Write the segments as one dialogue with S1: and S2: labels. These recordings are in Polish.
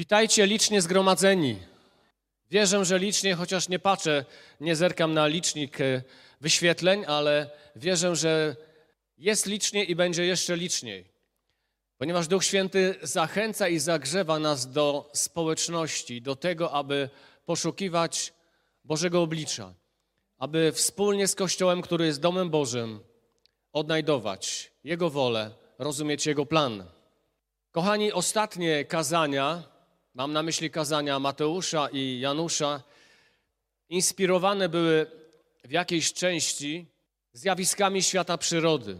S1: Witajcie licznie zgromadzeni. Wierzę, że licznie, chociaż nie patrzę, nie zerkam na licznik e, wyświetleń, ale wierzę, że jest licznie i będzie jeszcze liczniej. Ponieważ Duch Święty zachęca i zagrzewa nas do społeczności, do tego, aby poszukiwać Bożego oblicza, aby wspólnie z Kościołem, który jest domem Bożym, odnajdować Jego wolę, rozumieć Jego plan. Kochani, ostatnie kazania, mam na myśli kazania Mateusza i Janusza, inspirowane były w jakiejś części zjawiskami świata przyrody.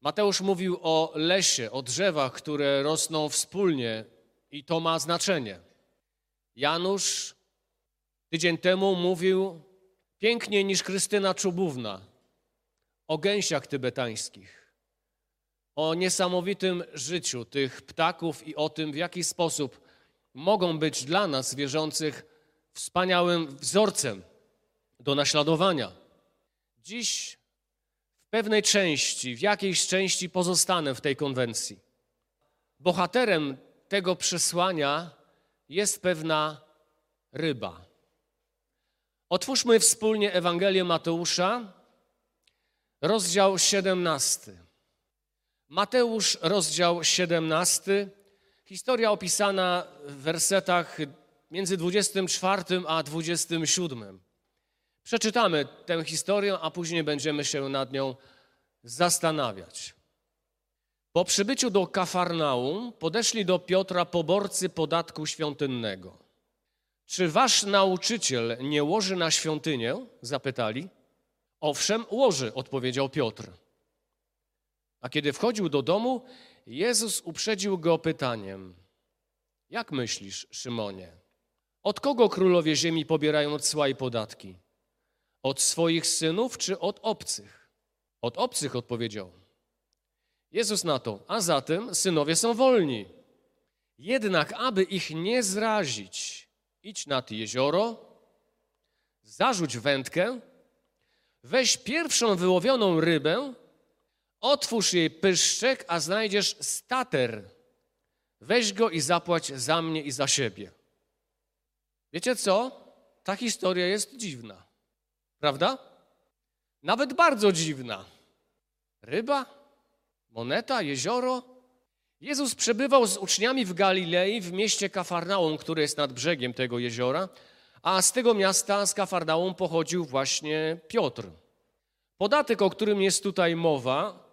S1: Mateusz mówił o lesie, o drzewach, które rosną wspólnie i to ma znaczenie. Janusz tydzień temu mówił piękniej niż Krystyna Czubówna o gęsiach tybetańskich, o niesamowitym życiu tych ptaków i o tym, w jaki sposób mogą być dla nas wierzących wspaniałym wzorcem do naśladowania. Dziś w pewnej części, w jakiejś części pozostanę w tej konwencji. Bohaterem tego przesłania jest pewna ryba. Otwórzmy wspólnie Ewangelię Mateusza, rozdział 17. Mateusz, rozdział 17. Historia opisana w wersetach między 24 a 27. Przeczytamy tę historię, a później będziemy się nad nią zastanawiać. Po przybyciu do Kafarnaum podeszli do Piotra poborcy podatku świątynnego. Czy wasz nauczyciel nie łoży na świątynię? Zapytali. Owszem, łoży, odpowiedział Piotr. A kiedy wchodził do domu, Jezus uprzedził go pytaniem: Jak myślisz, Szymonie? Od kogo królowie ziemi pobierają cła i podatki? Od swoich synów czy od obcych? Od obcych odpowiedział. Jezus na to, a zatem synowie są wolni. Jednak, aby ich nie zrazić, idź nad jezioro, zarzuć wędkę, weź pierwszą wyłowioną rybę, otwórz jej pyszczek, a znajdziesz stater. Weź go i zapłać za mnie i za siebie. Wiecie co? Ta historia jest dziwna. Prawda? Nawet bardzo dziwna. Ryba, moneta, jezioro. Jezus przebywał z uczniami w Galilei, w mieście Kafarnaum, które jest nad brzegiem tego jeziora, a z tego miasta, z Kafarnaum, pochodził właśnie Piotr. Podatek, o którym jest tutaj mowa,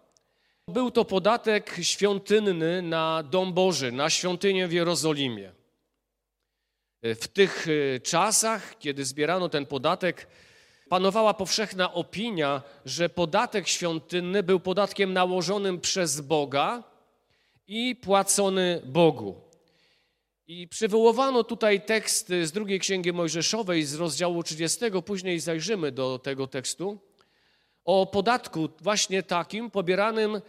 S1: był to podatek świątynny na Dom Boży, na świątynię w Jerozolimie. W tych e, czasach, kiedy zbierano ten podatek, panowała powszechna opinia, że podatek świątynny był podatkiem nałożonym przez Boga i płacony Bogu. I przywoływano tutaj tekst z drugiej księgi Mojżeszowej z rozdziału 30, później zajrzymy do tego tekstu, o podatku właśnie takim pobieranym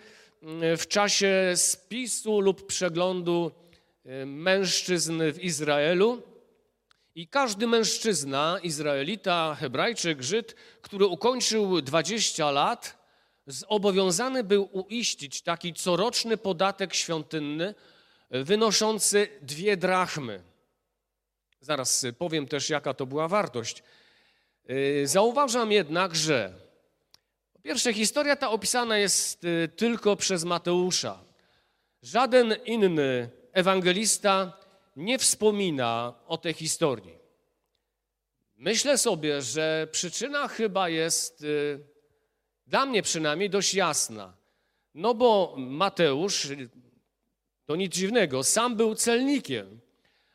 S1: mm, w czasie spisu lub przeglądu y, mężczyzn w Izraelu. I każdy mężczyzna, Izraelita, Hebrajczyk, Żyd, który ukończył 20 lat, zobowiązany był uiścić taki coroczny podatek świątynny wynoszący dwie drachmy. Zaraz powiem też, jaka to była wartość. Y, zauważam jednak, że po pierwsze, historia ta opisana jest y, tylko przez Mateusza. Żaden inny ewangelista nie wspomina o tej historii. Myślę sobie, że przyczyna chyba jest y, dla mnie przynajmniej dość jasna. No bo Mateusz, to nic dziwnego, sam był celnikiem.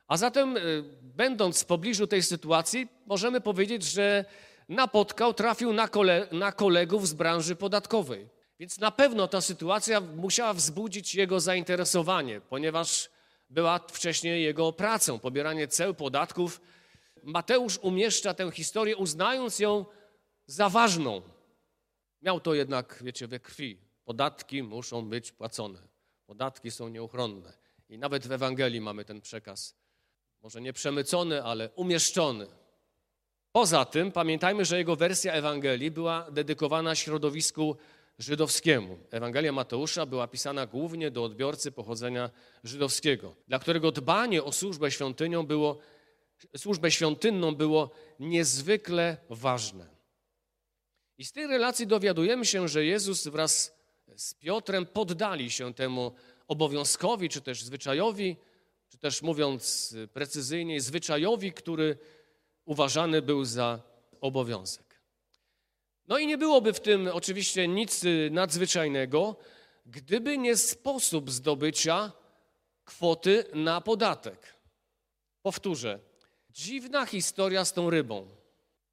S1: A zatem, y, będąc w pobliżu tej sytuacji, możemy powiedzieć, że napotkał, trafił na, kole, na kolegów z branży podatkowej. Więc na pewno ta sytuacja musiała wzbudzić jego zainteresowanie, ponieważ była wcześniej jego pracą, pobieranie ceł, podatków. Mateusz umieszcza tę historię, uznając ją za ważną. Miał to jednak, wiecie, we krwi. Podatki muszą być płacone. Podatki są nieuchronne. I nawet w Ewangelii mamy ten przekaz. Może nie przemycony, ale umieszczony. Poza tym pamiętajmy, że jego wersja Ewangelii była dedykowana środowisku żydowskiemu. Ewangelia Mateusza była pisana głównie do odbiorcy pochodzenia żydowskiego, dla którego dbanie o służbę świątynią było, służbę świątynną było niezwykle ważne. I z tej relacji dowiadujemy się, że Jezus wraz z Piotrem poddali się temu obowiązkowi, czy też zwyczajowi, czy też mówiąc precyzyjniej, zwyczajowi, który uważany był za obowiązek. No i nie byłoby w tym oczywiście nic nadzwyczajnego, gdyby nie sposób zdobycia kwoty na podatek. Powtórzę, dziwna historia z tą rybą.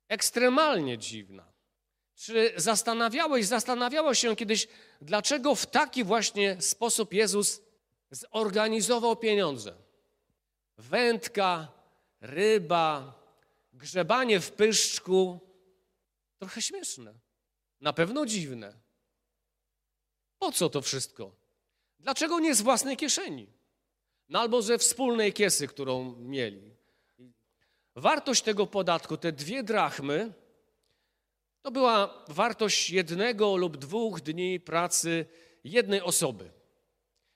S1: Ekstremalnie dziwna. Czy zastanawiałeś, zastanawiałeś się kiedyś, dlaczego w taki właśnie sposób Jezus zorganizował pieniądze? Wędka, ryba, grzebanie w pyszczku. Trochę śmieszne, na pewno dziwne. Po co to wszystko? Dlaczego nie z własnej kieszeni? No albo ze wspólnej kiesy, którą mieli. Wartość tego podatku, te dwie drachmy, to była wartość jednego lub dwóch dni pracy jednej osoby.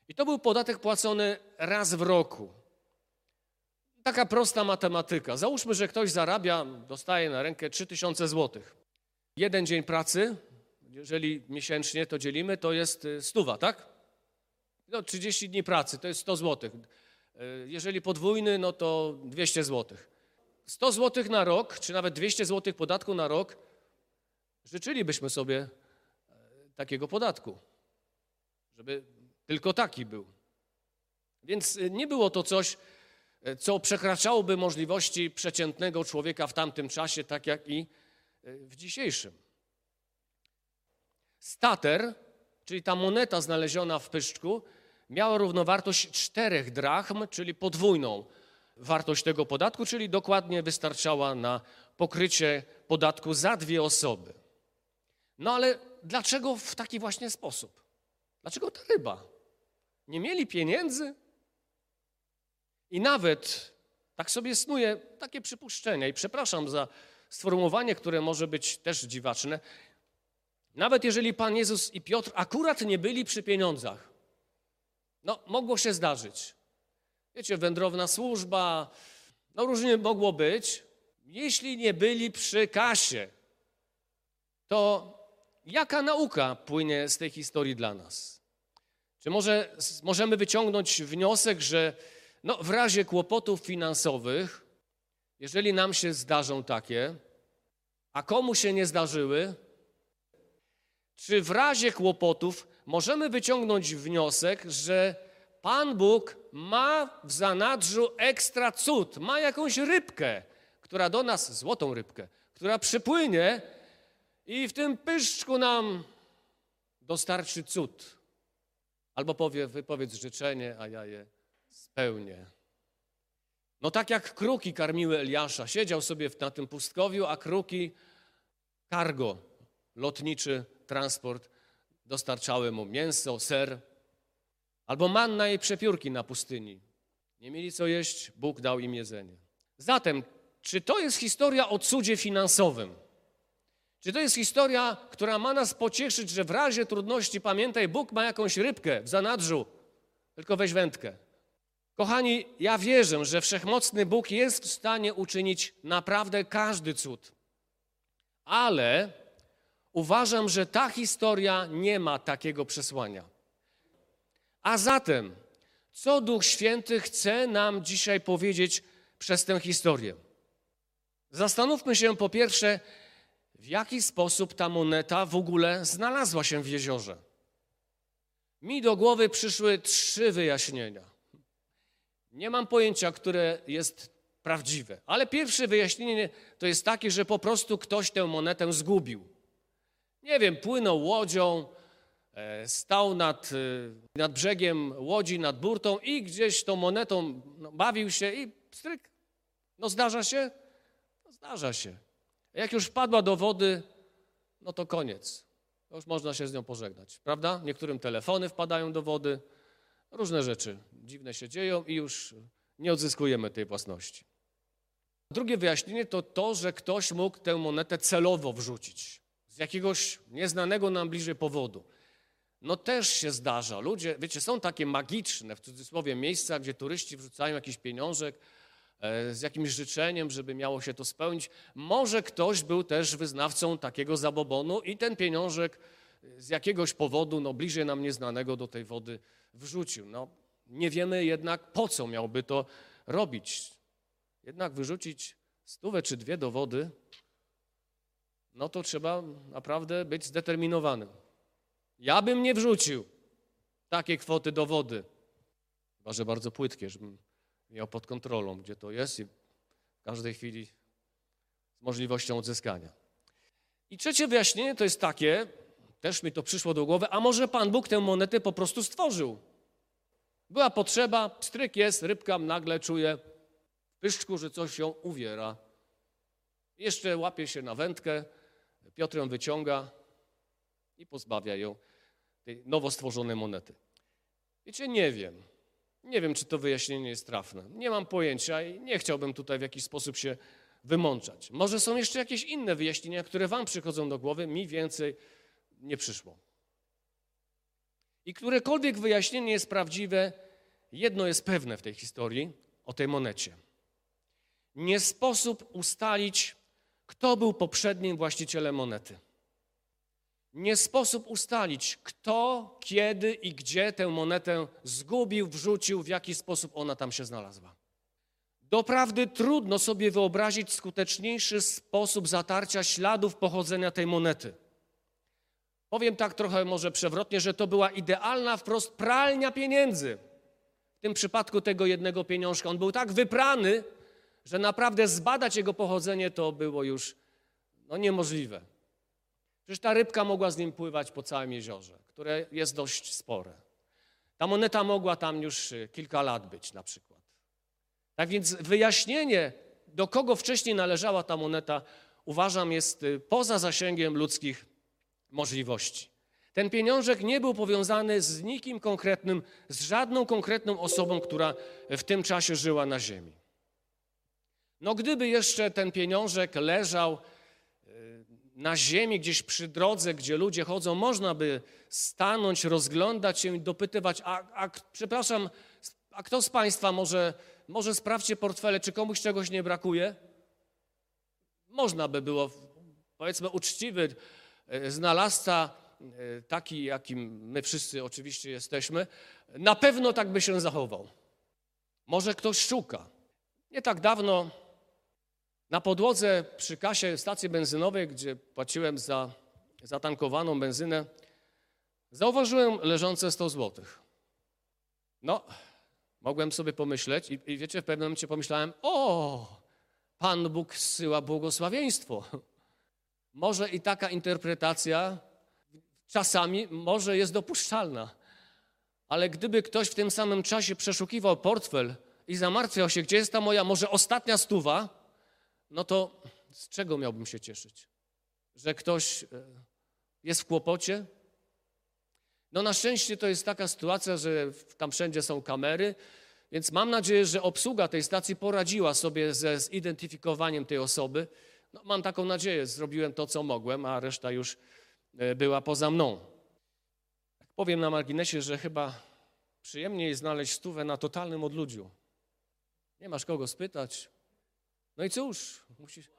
S1: I to był podatek płacony raz w roku. Taka prosta matematyka. Załóżmy, że ktoś zarabia, dostaje na rękę 3000 zł. Jeden dzień pracy, jeżeli miesięcznie to dzielimy, to jest y, stuwa, tak? No, 30 dni pracy to jest 100 zł. Jeżeli podwójny, no to 200 zł. 100 zł na rok, czy nawet 200 zł podatku na rok, życzylibyśmy sobie e, takiego podatku, żeby tylko taki był. Więc y, nie było to coś, co przekraczałoby możliwości przeciętnego człowieka w tamtym czasie, tak jak i e, w dzisiejszym. Stater, czyli ta moneta znaleziona w pyszczku, miała równowartość czterech drachm, czyli podwójną wartość tego podatku, czyli dokładnie wystarczała na pokrycie podatku za dwie osoby. No ale dlaczego w taki właśnie sposób? Dlaczego ta ryba? Nie mieli pieniędzy? I nawet tak sobie snuje takie przypuszczenia, i przepraszam za sformułowanie, które może być też dziwaczne. Nawet jeżeli Pan Jezus i Piotr akurat nie byli przy pieniądzach, no mogło się zdarzyć. Wiecie, wędrowna służba, no różnie mogło być. Jeśli nie byli przy kasie, to jaka nauka płynie z tej historii dla nas? Czy może możemy wyciągnąć wniosek, że no, w razie kłopotów finansowych, jeżeli nam się zdarzą takie, a komu się nie zdarzyły, czy w razie kłopotów możemy wyciągnąć wniosek, że Pan Bóg ma w zanadrzu ekstra cud, ma jakąś rybkę, która do nas, złotą rybkę, która przypłynie i w tym pyszczku nam dostarczy cud. Albo powie, wypowiedz życzenie, a ja je spełnię. No tak jak kruki karmiły Eliasza. Siedział sobie na tym pustkowiu, a kruki, cargo, lotniczy transport, dostarczały mu mięso, ser, albo manna i przepiórki na pustyni. Nie mieli co jeść, Bóg dał im jedzenie. Zatem, czy to jest historia o cudzie finansowym? Czy to jest historia, która ma nas pocieszyć, że w razie trudności, pamiętaj, Bóg ma jakąś rybkę w zanadrzu, tylko weź wędkę. Kochani, ja wierzę, że wszechmocny Bóg jest w stanie uczynić naprawdę każdy cud. Ale uważam, że ta historia nie ma takiego przesłania. A zatem, co Duch Święty chce nam dzisiaj powiedzieć przez tę historię? Zastanówmy się po pierwsze, w jaki sposób ta moneta w ogóle znalazła się w jeziorze. Mi do głowy przyszły trzy wyjaśnienia. Nie mam pojęcia, które jest prawdziwe, ale pierwsze wyjaśnienie to jest takie, że po prostu ktoś tę monetę zgubił. Nie wiem, płynął łodzią, e, stał nad, e, nad brzegiem łodzi, nad burtą i gdzieś tą monetą no, bawił się i stryk. No zdarza się? No, zdarza się. Jak już wpadła do wody, no to koniec. Już można się z nią pożegnać, prawda? Niektórym telefony wpadają do wody, różne rzeczy dziwne się dzieją i już nie odzyskujemy tej własności. Drugie wyjaśnienie to to, że ktoś mógł tę monetę celowo wrzucić. z jakiegoś nieznanego nam bliżej powodu. No też się zdarza. Ludzie, wiecie, są takie magiczne, w cudzysłowie, miejsca, gdzie turyści wrzucają jakiś pieniążek e, z jakimś życzeniem, żeby miało się to spełnić. Może ktoś był też wyznawcą takiego zabobonu i ten pieniążek z jakiegoś powodu, no bliżej nam nieznanego do tej wody wrzucił. No, nie wiemy jednak, po co miałby to robić. Jednak wyrzucić stówę czy dwie do wody, no to trzeba naprawdę być zdeterminowanym. Ja bym nie wrzucił takie kwoty do wody. Chyba, że bardzo płytkie, żebym miał pod kontrolą, gdzie to jest i w każdej chwili z możliwością odzyskania. I trzecie wyjaśnienie to jest takie, też mi to przyszło do głowy, a może Pan Bóg tę monetę po prostu stworzył. Była potrzeba, stryk jest, rybka nagle czuje w pyszczku, że coś ją uwiera. Jeszcze łapie się na wędkę, Piotr ją wyciąga i pozbawia ją tej nowo stworzonej monety. Wiecie, nie wiem. Nie wiem, czy to wyjaśnienie jest trafne. Nie mam pojęcia i nie chciałbym tutaj w jakiś sposób się wymączać. Może są jeszcze jakieś inne wyjaśnienia, które Wam przychodzą do głowy, mi więcej nie przyszło. I którekolwiek wyjaśnienie jest prawdziwe, jedno jest pewne w tej historii o tej monecie. Nie sposób ustalić, kto był poprzednim właścicielem monety. Nie sposób ustalić, kto, kiedy i gdzie tę monetę zgubił, wrzucił, w jaki sposób ona tam się znalazła. Doprawdy trudno sobie wyobrazić skuteczniejszy sposób zatarcia śladów pochodzenia tej monety. Powiem tak trochę może przewrotnie, że to była idealna wprost pralnia pieniędzy. W tym przypadku tego jednego pieniążka. On był tak wyprany, że naprawdę zbadać jego pochodzenie to było już no, niemożliwe. Przecież ta rybka mogła z nim pływać po całym jeziorze, które jest dość spore. Ta moneta mogła tam już y, kilka lat być na przykład. Tak więc wyjaśnienie, do kogo wcześniej należała ta moneta, uważam, jest y, poza zasięgiem ludzkich możliwości. Ten pieniążek nie był powiązany z nikim konkretnym, z żadną konkretną osobą, która w tym czasie żyła na ziemi. No gdyby jeszcze ten pieniążek leżał y, na ziemi, gdzieś przy drodze, gdzie ludzie chodzą, można by stanąć, rozglądać się i dopytywać, a, a przepraszam, a kto z Państwa może, może sprawdźcie portfele, czy komuś czegoś nie brakuje? Można by było, powiedzmy, uczciwy E, znalazca, e, taki jakim my wszyscy oczywiście jesteśmy, na pewno tak by się zachował. Może ktoś szuka. Nie tak dawno na podłodze przy kasie stacji benzynowej, gdzie płaciłem za zatankowaną benzynę, zauważyłem leżące 100 złotych. No, mogłem sobie pomyśleć i, i wiecie, w pewnym momencie pomyślałem, o, Pan Bóg zsyła błogosławieństwo. Może i taka interpretacja czasami może jest dopuszczalna. Ale gdyby ktoś w tym samym czasie przeszukiwał portfel i zamartwiał się, gdzie jest ta moja może ostatnia stuwa, no to z czego miałbym się cieszyć? Że ktoś e, jest w kłopocie? No na szczęście to jest taka sytuacja, że tam wszędzie są kamery, więc mam nadzieję, że obsługa tej stacji poradziła sobie ze zidentyfikowaniem tej osoby no, mam taką nadzieję, zrobiłem to, co mogłem, a reszta już e, była poza mną. Tak powiem na marginesie, że chyba przyjemniej znaleźć stówę na totalnym odludziu. Nie masz kogo spytać. No i cóż, musisz...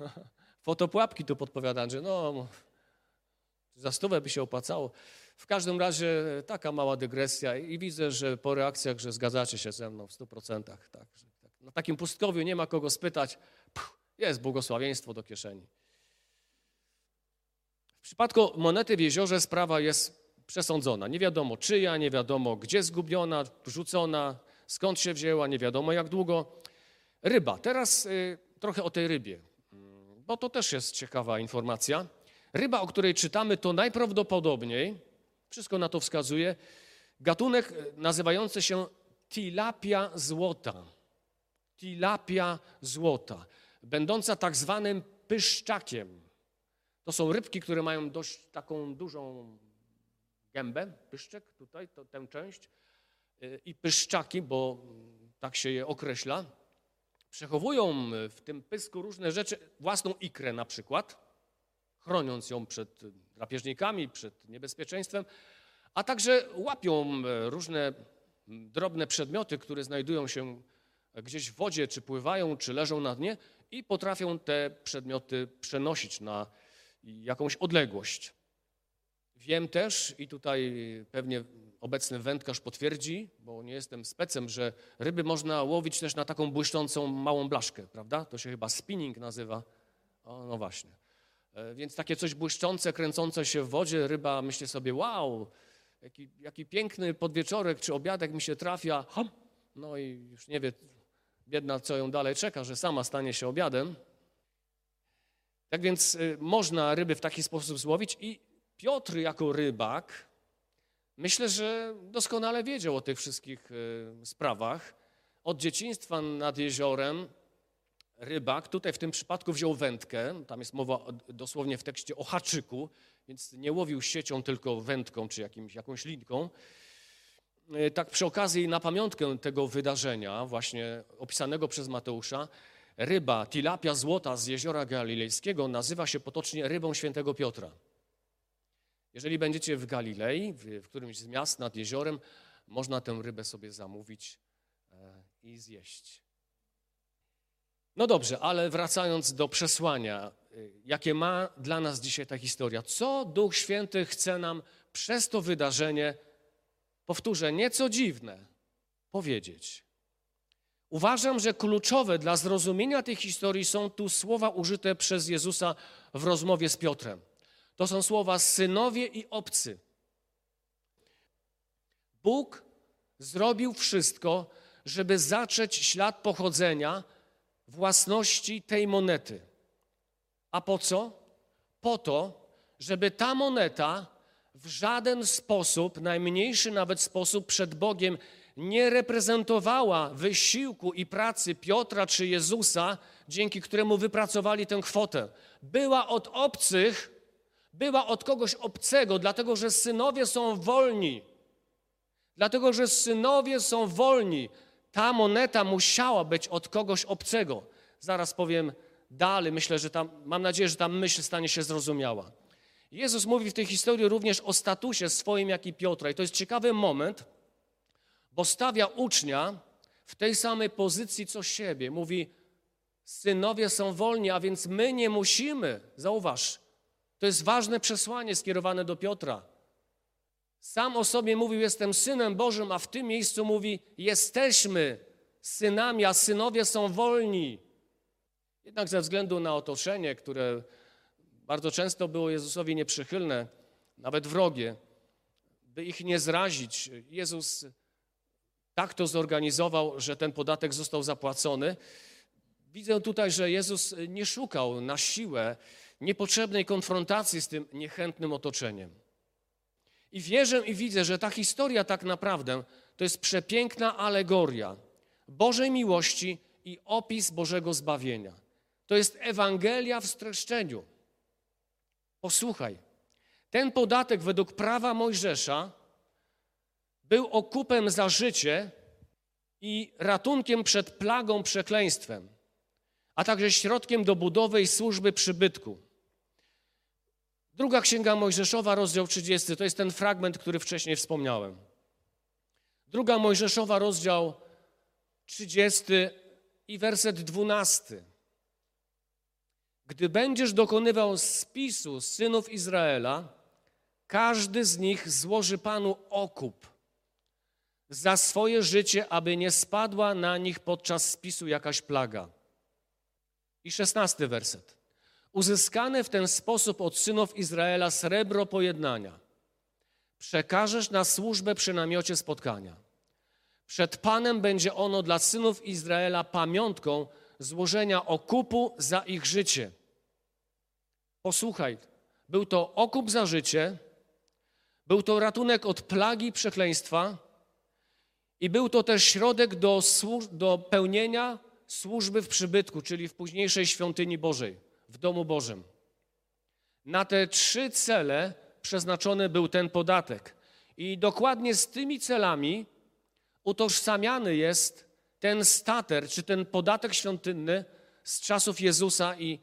S1: Fotopułapki tu podpowiada, że no, za stówę by się opłacało. W każdym razie taka mała dygresja i widzę, że po reakcjach, że zgadzacie się ze mną w stu procentach. Tak, tak. Na takim pustkowiu nie ma kogo spytać. Puh, jest błogosławieństwo do kieszeni. W przypadku monety w jeziorze sprawa jest przesądzona. Nie wiadomo czyja, nie wiadomo gdzie zgubiona, rzucona, skąd się wzięła, nie wiadomo jak długo. Ryba. Teraz y, trochę o tej rybie, bo to też jest ciekawa informacja. Ryba, o której czytamy, to najprawdopodobniej, wszystko na to wskazuje, gatunek nazywający się tilapia złota. Tilapia złota będąca tak zwanym pyszczakiem. To są rybki, które mają dość taką dużą gębę, pyszczek tutaj, to, tę część, y, i pyszczaki, bo tak się je określa, przechowują w tym pysku różne rzeczy, własną ikrę na przykład, chroniąc ją przed drapieżnikami, przed niebezpieczeństwem, a także łapią e, różne drobne przedmioty, które znajdują się gdzieś w wodzie, czy pływają, czy leżą na dnie i potrafią te przedmioty przenosić na jakąś odległość. Wiem też, i tutaj pewnie obecny wędkarz potwierdzi, bo nie jestem specem, że ryby można łowić też na taką błyszczącą małą blaszkę, prawda? To się chyba spinning nazywa. O, no właśnie. E, więc takie coś błyszczące, kręcące się w wodzie, ryba myśli sobie, wow, jaki, jaki piękny podwieczorek czy obiadek mi się trafia. No i już nie wie, biedna, co ją dalej czeka, że sama stanie się obiadem. Tak więc y, można ryby w taki sposób złowić i Piotr jako rybak, myślę, że doskonale wiedział o tych wszystkich y, sprawach. Od dzieciństwa nad jeziorem rybak, tutaj w tym przypadku wziął wędkę, tam jest mowa dosłownie w tekście o haczyku, więc nie łowił siecią, tylko wędką czy jakimś, jakąś linką. Y, tak przy okazji na pamiątkę tego wydarzenia, właśnie opisanego przez Mateusza, ryba tilapia złota z jeziora galilejskiego nazywa się potocznie rybą świętego Piotra. Jeżeli będziecie w Galilei, w, którymś z miast nad jeziorem, można tę rybę sobie zamówić e, i zjeść. No dobrze, ale wracając do przesłania, y, jakie ma dla nas dzisiaj ta historia. Co Duch Święty chce nam przez to wydarzenie, powtórzę, nieco dziwne, powiedzieć? Uważam, że kluczowe dla zrozumienia tej historii są tu słowa użyte przez Jezusa w rozmowie z Piotrem. To są słowa synowie i obcy. Bóg zrobił wszystko, żeby zacząć ślad pochodzenia własności tej monety. A po co? Po to, żeby ta moneta w żaden sposób, najmniejszy nawet sposób przed Bogiem nie reprezentowała wysiłku i pracy Piotra czy Jezusa, dzięki któremu wypracowali tę kwotę. Była od obcych, była od kogoś obcego, dlatego że synowie są wolni. Dlatego że synowie są wolni. Ta moneta musiała być od kogoś obcego. Zaraz powiem dalej, myślę, że tam, mam nadzieję, że ta myśl stanie się zrozumiała. Jezus mówi w tej historii również o statusie swoim, jak i Piotra. I to jest ciekawy moment, bo stawia ucznia w tej samej pozycji co siebie. Mówi, synowie są wolni, a więc my nie musimy. Zauważ, to jest ważne przesłanie skierowane do Piotra. Sam o sobie mówił, jestem synem Bożym, a w tym miejscu mówi, jesteśmy synami, a synowie są wolni. Jednak ze względu na otoczenie, które bardzo często było Jezusowi nieprzychylne, nawet wrogie, by ich nie zrazić, Jezus tak to zorganizował, że ten podatek został zapłacony. Widzę tutaj, że Jezus nie szukał na siłę niepotrzebnej konfrontacji z tym niechętnym otoczeniem. I wierzę i widzę, że ta historia tak naprawdę to jest przepiękna alegoria Bożej miłości i opis Bożego zbawienia. To jest Ewangelia w streszczeniu. Posłuchaj, ten podatek według prawa Mojżesza był okupem za życie i ratunkiem przed plagą, przekleństwem, a także środkiem do budowy i służby przybytku. Druga Księga Mojżeszowa, rozdział 30, to jest ten fragment, który wcześniej wspomniałem. Druga Mojżeszowa, rozdział 30 i werset 12. Gdy będziesz dokonywał spisu synów Izraela, każdy z nich złoży Panu okup za swoje życie, aby nie spadła na nich podczas spisu jakaś plaga. I szesnasty werset. Uzyskane w ten sposób od synów Izraela srebro pojednania przekażesz na służbę przy namiocie spotkania. Przed Panem będzie ono dla synów Izraela pamiątką złożenia okupu za ich życie. Posłuchaj, był to okup za życie, był to ratunek od plagi przekleństwa i był to też środek do, do pełnienia służby w przybytku, czyli w późniejszej świątyni Bożej, w domu Bożym. Na te trzy cele przeznaczony był ten podatek. I dokładnie z tymi celami utożsamiany jest ten stater, czy ten podatek świątynny z czasów Jezusa i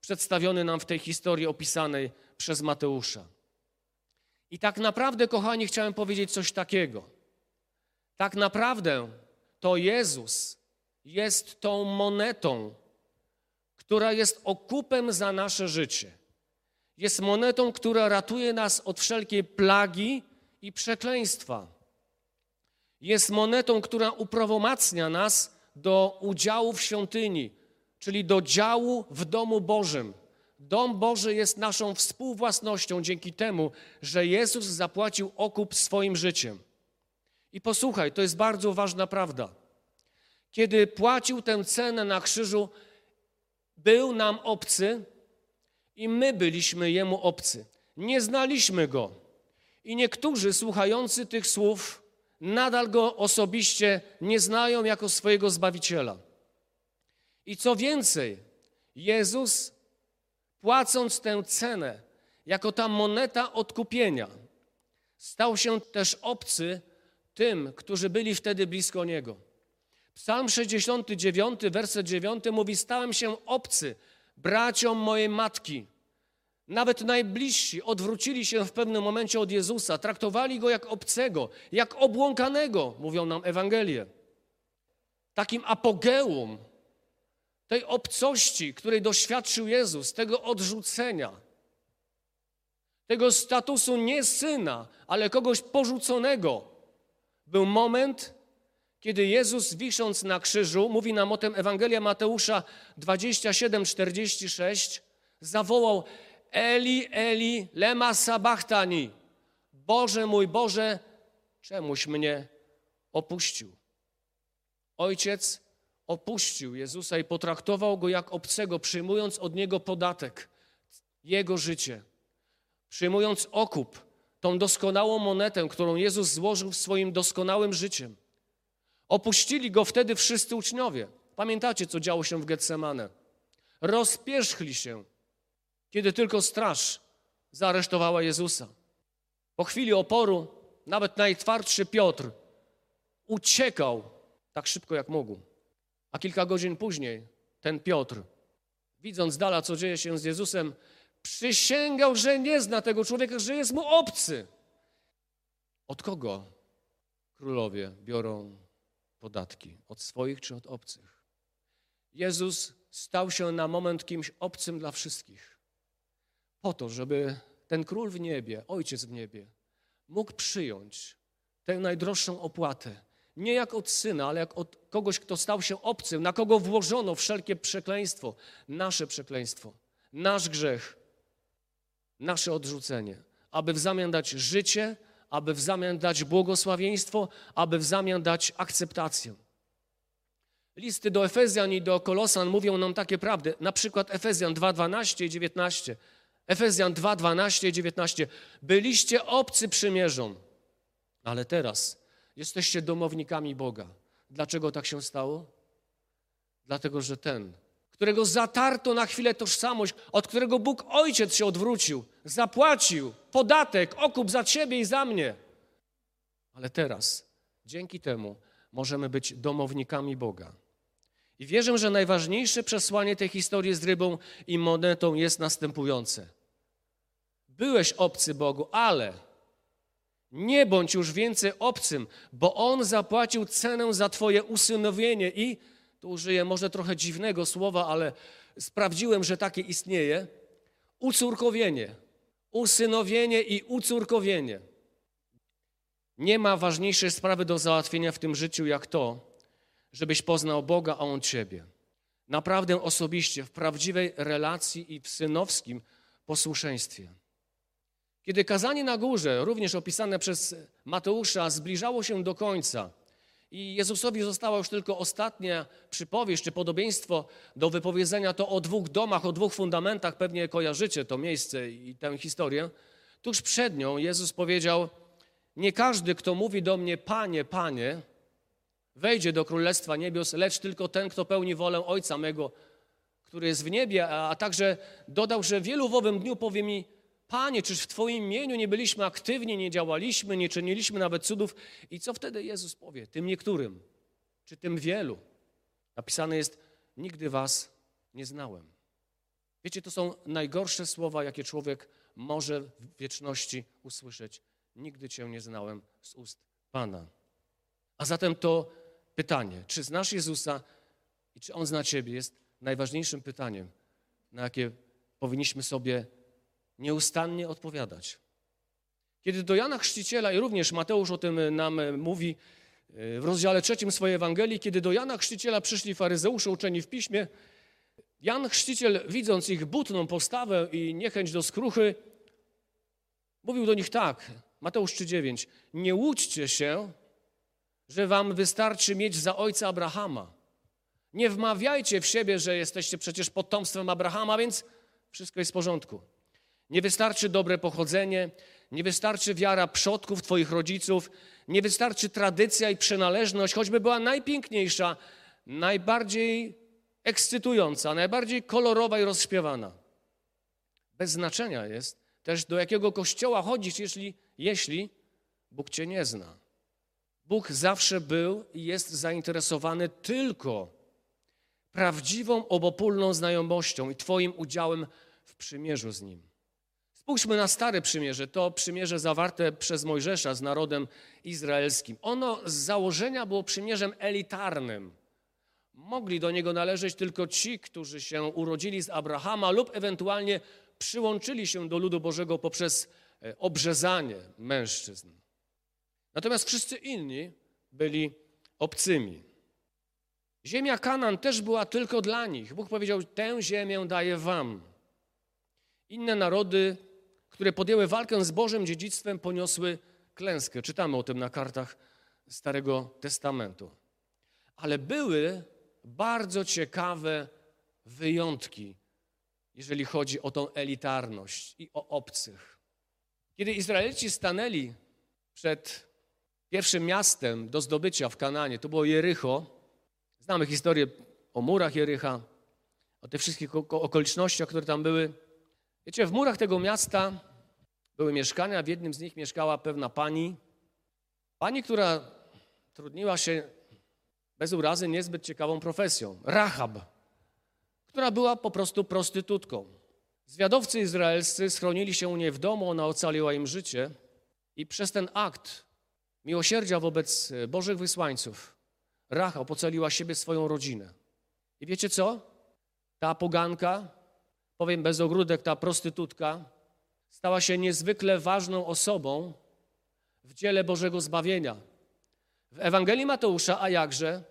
S1: przedstawiony nam w tej historii opisanej przez Mateusza. I tak naprawdę, kochani, chciałem powiedzieć coś takiego. Tak naprawdę to Jezus jest tą monetą, która jest okupem za nasze życie. Jest monetą, która ratuje nas od wszelkiej plagi i przekleństwa. Jest monetą, która uprawomacnia nas do udziału w świątyni, czyli do działu w domu Bożym. Dom Boży jest naszą współwłasnością dzięki temu, że Jezus zapłacił okup swoim życiem. I posłuchaj, to jest bardzo ważna prawda. Kiedy płacił tę cenę na krzyżu, był nam obcy i my byliśmy jemu obcy. Nie znaliśmy go. I niektórzy słuchający tych słów nadal go osobiście nie znają jako swojego zbawiciela. I co więcej, Jezus, płacąc tę cenę, jako ta moneta odkupienia, stał się też obcy tym, którzy byli wtedy blisko Niego. Psalm 69, werset 9 mówi: Stałem się obcy braciom mojej matki. Nawet najbliżsi odwrócili się w pewnym momencie od Jezusa, traktowali go jak obcego, jak obłąkanego, mówią nam Ewangelie. Takim apogeum tej obcości, której doświadczył Jezus, tego odrzucenia, tego statusu nie syna, ale kogoś porzuconego, był moment, kiedy Jezus wisząc na krzyżu, mówi nam o tym Ewangelia Mateusza 27, 46, zawołał Eli, Eli, lema sabachtani. Boże mój Boże, czemuś mnie opuścił? Ojciec opuścił Jezusa i potraktował go jak obcego, przyjmując od niego podatek, jego życie, przyjmując okup, tą doskonałą monetę, którą Jezus złożył swoim doskonałym życiem. Opuścili go wtedy wszyscy uczniowie. Pamiętacie, co działo się w Getsemane? Rozpierzchli się, kiedy tylko straż zaaresztowała Jezusa. Po chwili oporu, nawet najtwardszy Piotr uciekał tak szybko, jak mógł. A kilka godzin później ten Piotr, widząc dala, co dzieje się z Jezusem, przysięgał, że nie zna tego człowieka, że jest mu obcy. Od kogo królowie biorą podatki? Od swoich czy od obcych? Jezus stał się na moment kimś obcym dla wszystkich. Po to, żeby ten król w niebie, ojciec w niebie, mógł przyjąć tę najdroższą opłatę. Nie jak od syna, ale jak od kogoś, kto stał się obcym, na kogo włożono wszelkie przekleństwo, nasze przekleństwo, nasz grzech, nasze odrzucenie, aby w zamian dać życie, aby w zamian dać błogosławieństwo, aby w zamian dać akceptację. Listy do Efezjan i do Kolosan mówią nam takie prawdy, na przykład Efezjan 2:12 i 19. Efezjan 2:12 i 19. Byliście obcy przymierzom, ale teraz jesteście domownikami Boga. Dlaczego tak się stało? Dlatego, że ten, którego zatarto na chwilę tożsamość, od którego Bóg Ojciec się odwrócił, zapłacił podatek, okup za ciebie i za mnie. Ale teraz, dzięki temu, możemy być domownikami Boga. I wierzę, że najważniejsze przesłanie tej historii z rybą i monetą jest następujące. Byłeś obcy Bogu, ale nie bądź już więcej obcym, bo On zapłacił cenę za Twoje usynowienie i tu użyję może trochę dziwnego słowa, ale sprawdziłem, że takie istnieje, ucórkowienie, usynowienie i ucórkowienie. Nie ma ważniejszej sprawy do załatwienia w tym życiu jak to, żebyś poznał Boga, a On Ciebie. Naprawdę osobiście, w prawdziwej relacji i w synowskim posłuszeństwie. Kiedy kazanie na górze, również opisane przez Mateusza, zbliżało się do końca, i Jezusowi została już tylko ostatnia przypowieść czy podobieństwo do wypowiedzenia to o dwóch domach, o dwóch fundamentach. Pewnie kojarzycie to miejsce i tę historię. Tuż przed nią Jezus powiedział: Nie każdy, kto mówi do mnie, Panie, Panie, wejdzie do Królestwa Niebios, lecz tylko ten, kto pełni wolę Ojca mego, który jest w niebie. A także dodał, że wielu w owym dniu powie mi: Panie, czyż w Twoim imieniu nie byliśmy aktywni, nie działaliśmy, nie czyniliśmy nawet cudów? I co wtedy Jezus powie? Tym niektórym, czy tym wielu? Napisane jest, nigdy Was nie znałem. Wiecie, to są najgorsze słowa, jakie człowiek może w wieczności usłyszeć. Nigdy Cię nie znałem z ust Pana. A zatem to pytanie, czy znasz Jezusa i czy On zna Ciebie, jest najważniejszym pytaniem, na jakie powinniśmy sobie nieustannie odpowiadać. Kiedy do Jana Chrzciciela, i również Mateusz o tym nam mówi w rozdziale trzecim swojej Ewangelii, kiedy do Jana Chrzciciela przyszli faryzeusze uczeni w piśmie, Jan Chrzciciel, widząc ich butną postawę i niechęć do skruchy, mówił do nich tak, Mateusz 3,9, nie łudźcie się, że wam wystarczy mieć za ojca Abrahama. Nie wmawiajcie w siebie, że jesteście przecież potomstwem Abrahama, więc wszystko jest w porządku. Nie wystarczy dobre pochodzenie, nie wystarczy wiara przodków, twoich rodziców, nie wystarczy tradycja i przynależność, choćby była najpiękniejsza, najbardziej ekscytująca, najbardziej kolorowa i rozśpiewana. Bez znaczenia jest też, do jakiego kościoła chodzisz, jeśli, jeśli Bóg cię nie zna. Bóg zawsze był i jest zainteresowany tylko prawdziwą, obopólną znajomością i Twoim udziałem w przymierzu z Nim. Spójrzmy na Stare Przymierze, to przymierze zawarte przez Mojżesza z narodem izraelskim. Ono z założenia było przymierzem elitarnym. Mogli do niego należeć tylko ci, którzy się urodzili z Abrahama lub ewentualnie przyłączyli się do ludu Bożego poprzez e, obrzezanie mężczyzn. Natomiast wszyscy inni byli obcymi. Ziemia Kanan też była tylko dla nich. Bóg powiedział: Tę ziemię daję wam. Inne narody, które podjęły walkę z Bożym dziedzictwem, poniosły klęskę. Czytamy o tym na kartach Starego Testamentu. Ale były bardzo ciekawe wyjątki, jeżeli chodzi o tą elitarność i o obcych. Kiedy Izraelici stanęli przed pierwszym miastem do zdobycia w Kananie, to było Jericho. Znamy historię o murach Jericha, o tych wszystkich okolicznościach, które tam były. Wiecie, w murach tego miasta były mieszkania, w jednym z nich mieszkała pewna pani. Pani, która trudniła się bez urazy niezbyt ciekawą profesją. Rahab, która była po prostu prostytutką. Zwiadowcy izraelscy schronili się u niej w domu, ona ocaliła im życie i przez ten akt miłosierdzia wobec Bożych wysłańców Rahab ocaliła siebie, swoją rodzinę. I wiecie co? Ta poganka, powiem bez ogródek, ta prostytutka stała się niezwykle ważną osobą w dziele Bożego zbawienia. W Ewangelii Mateusza, a jakże,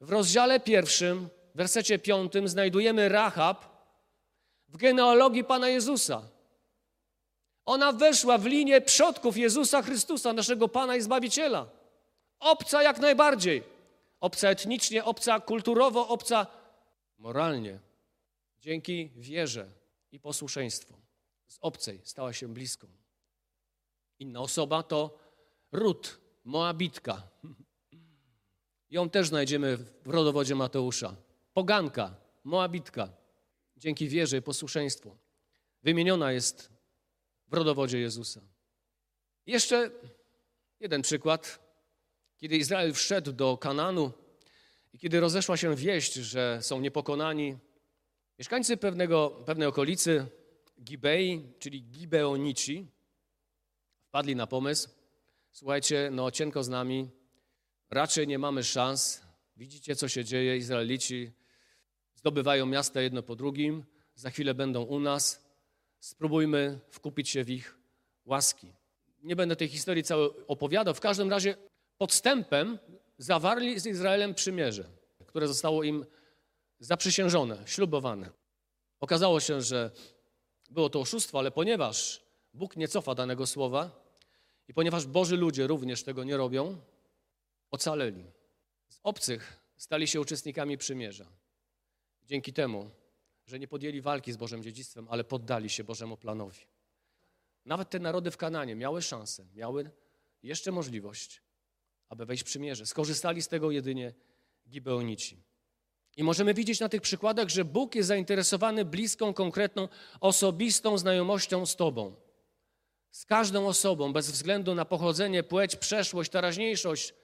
S1: w rozdziale pierwszym, w wersecie piątym znajdujemy Rahab w genealogii Pana Jezusa. Ona weszła w linię przodków Jezusa Chrystusa, naszego Pana i Zbawiciela. Obca jak najbardziej. Obca etnicznie, obca kulturowo, obca moralnie. Dzięki wierze i posłuszeństwu z obcej stała się bliską. Inna osoba to Rut, Moabitka. Ją też znajdziemy w rodowodzie Mateusza. Poganka, Moabitka. Dzięki wierze i posłuszeństwu. Wymieniona jest w rodowodzie Jezusa. Jeszcze jeden przykład. Kiedy Izrael wszedł do Kananu i kiedy rozeszła się wieść, że są niepokonani, mieszkańcy pewnego, pewnej okolicy Gibei, czyli Gibeonici, wpadli na pomysł, słuchajcie, no cienko z nami, raczej nie mamy szans. Widzicie, co się dzieje. Izraelici zdobywają miasta jedno po drugim, za chwilę będą u nas. Spróbujmy wkupić się w ich łaski. Nie będę tej historii całej opowiadał. W każdym razie podstępem zawarli z Izraelem przymierze, które zostało im zaprzysiężone, ślubowane. Okazało się, że było to oszustwo, ale ponieważ Bóg nie cofa danego słowa i ponieważ Boży ludzie również tego nie robią, ocaleli. Z obcych stali się uczestnikami przymierza. Dzięki temu, że nie podjęli walki z Bożym dziedzictwem, ale poddali się Bożemu planowi. Nawet te narody w Kananie miały szansę, miały jeszcze możliwość, aby wejść w przymierze. Skorzystali z tego jedynie Gibeonici. I możemy widzieć na tych przykładach, że Bóg jest zainteresowany bliską, konkretną, osobistą znajomością z Tobą. Z każdą osobą, bez względu na pochodzenie, płeć, przeszłość, teraźniejszość,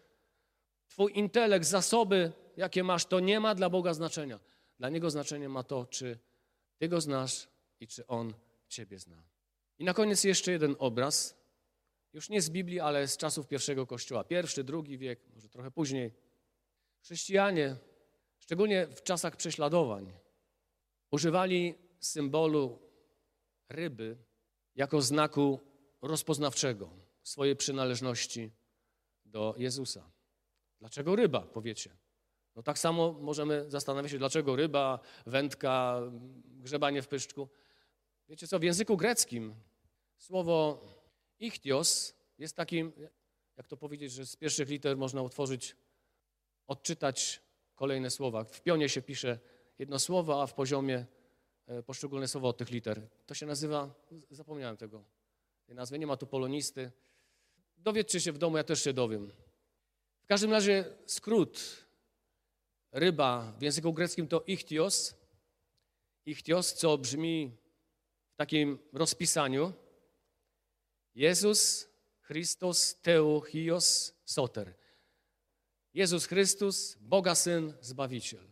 S1: Twój intelekt, zasoby, jakie masz, to nie ma dla Boga znaczenia. Dla Niego znaczenie ma to, czy Ty go znasz i czy on Ciebie zna. I na koniec jeszcze jeden obraz, już nie z Biblii, ale z czasów pierwszego kościoła. Pierwszy, drugi wiek, może trochę później. Chrześcijanie, szczególnie w czasach prześladowań, używali symbolu ryby jako znaku rozpoznawczego swojej przynależności do Jezusa. Dlaczego ryba, powiecie? No tak samo możemy zastanawiać się, dlaczego ryba, wędka, grzebanie w pyszczku. Wiecie co, w języku greckim słowo ichtios jest takim, jak to powiedzieć, że z pierwszych liter można utworzyć, odczytać kolejne słowa. W pionie się pisze jedno słowo, a w poziomie e, poszczególne słowa od tych liter. To się nazywa, zapomniałem tego, nazwy, nie ma tu polonisty. Dowiedzcie się w domu, ja też się dowiem. W każdym razie skrót ryba w języku greckim to ichtios. Ichtios, co brzmi w takim rozpisaniu Jezus Chrystus Teuchios Soter. Jezus Chrystus, Boga Syn, Zbawiciel.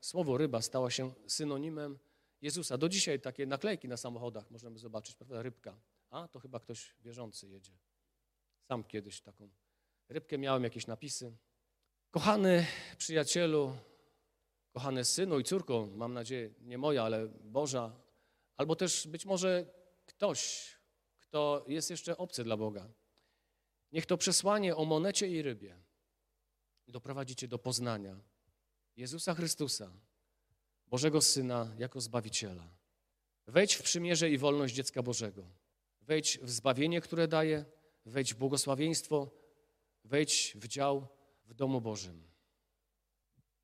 S1: Słowo ryba stało się synonimem Jezusa. Do dzisiaj takie naklejki na samochodach możemy zobaczyć, prawda? Rybka. A, to chyba ktoś wierzący jedzie. Sam kiedyś taką rybkę miałem, jakieś napisy. Kochany przyjacielu, kochany synu i córko, mam nadzieję, nie moja, ale Boża, albo też być może ktoś, kto jest jeszcze obcy dla Boga. Niech to przesłanie o monecie i rybie doprowadzi cię do poznania Jezusa Chrystusa, Bożego Syna jako Zbawiciela. Wejdź w przymierze i wolność dziecka Bożego. Wejdź w zbawienie, które daje, wejdź w błogosławieństwo, wejdź w dział w domu Bożym.